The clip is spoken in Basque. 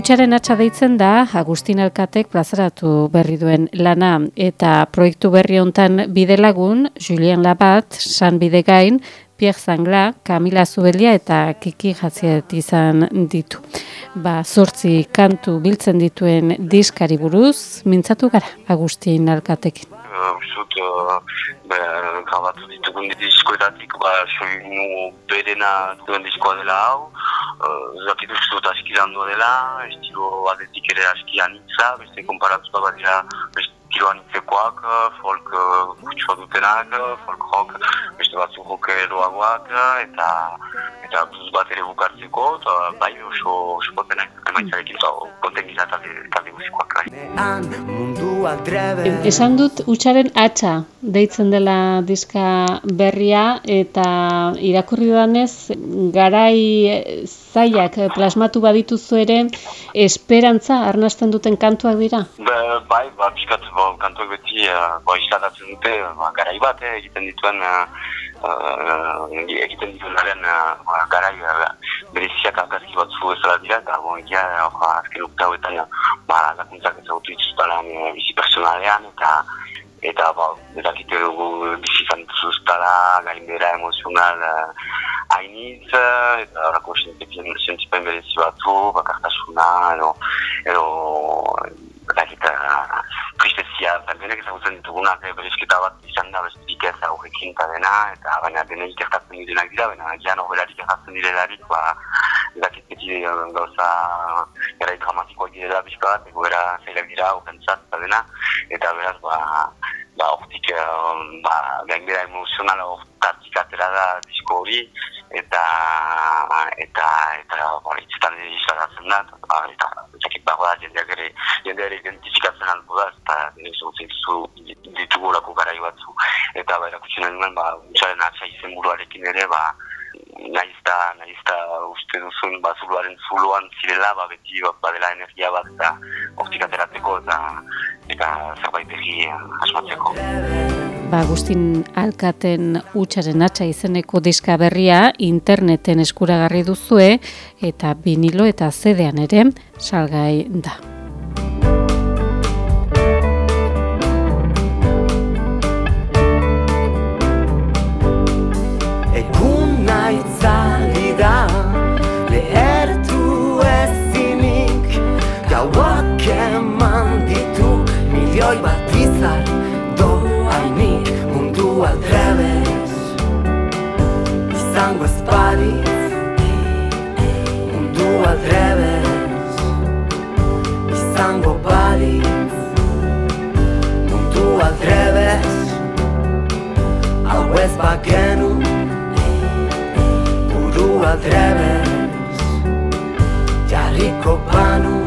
Utsaren atxa deitzen da Agustin Alkatek plazaratu berri duen lana eta proiektu berri hontan bidelagun Julien Labat, San Bidegain, Pierre Zangla, Camila Zubelia eta Kiki Jatziet izan ditu. Ba, zortzi kantu biltzen dituen diskari buruz, mintzatu gara Agustin Alkatekin. Uzut, uh, grabatu ditugun diskoetatik, ba, soinu berena duen diskoa dela hau, zakitu uste dut aski landu dela, estilo batetik ere aski anitza, beste konparatuta bat dira estilo anitzekoak, folk kutsua dutenak, folk rock, beste batzuk rock eroagoak, eta eta blues bat ere bukartzeko, eta bai oso oso potenak, emaitzarekin eta konten gizatalde talde musikoak. Esan dut utxaren atxa deitzen dela diska berria eta irakurri danez garai zaiak plasmatu badituzu ere esperantza arnasten duten kantuak dira? Be, bai, ba, piskat, bo, kantuak beti uh, bo, dute ba, garai bat eh, egiten dituen uh, egiten dituen garen uh, garai uh, bereziak alkazki batzu ezala dira eta bo, egia uh, azken ukta hauetan ba, lakuntzak ezagutu dituztalan uh, bizi personalean eta eta ba, edakite dugu bizi fantuztala, gainbera emozional hainitz, eta horako sentipen berezi batzu, bakartasuna, edo, edo, eta berbenek ezagutzen ditugunak, berezketa bat izan da, bestetik ez aurrekin eta dena, eta baina dena ikertatzen direnak dira, baina gian horrelarik erratzen direlarik, ba, edakit beti gauza gara dramatikoak direla bizka bat, egoera zailak dira, horrentzat eta dena, eta beraz, ba, ba, hortik, ba, gainbera emozionala hortatik atera da disko hori, eta eta eta hori izan da eta eta jakit bago da jendeak ere jende ere identifikatzen alko da eta nire zuzen zu ditugu lako batzu eta ba erakutsi nahi nuen ba utxaren atxa izen buruarekin ere ba nahizta nahizta uste duzun ba zuluaren zuluan zirela ba beti ba, badela energia bat eta hortik ateratzeko eta eta zerbait egi asmatzeko ba, Agustin Alkaten utxaren atxa izeneko diska berria interneten eskuragarri duzue eta vinilo eta zedean ere salgai da. Egun naitzali da lehertu ezinik gauak eman ditu milioi bat izar aldrebes Izango espadiz Mundu aldrebes Izango baliz Mundu aldrebes Hau ez bagenu Buru aldrebes Jarriko panu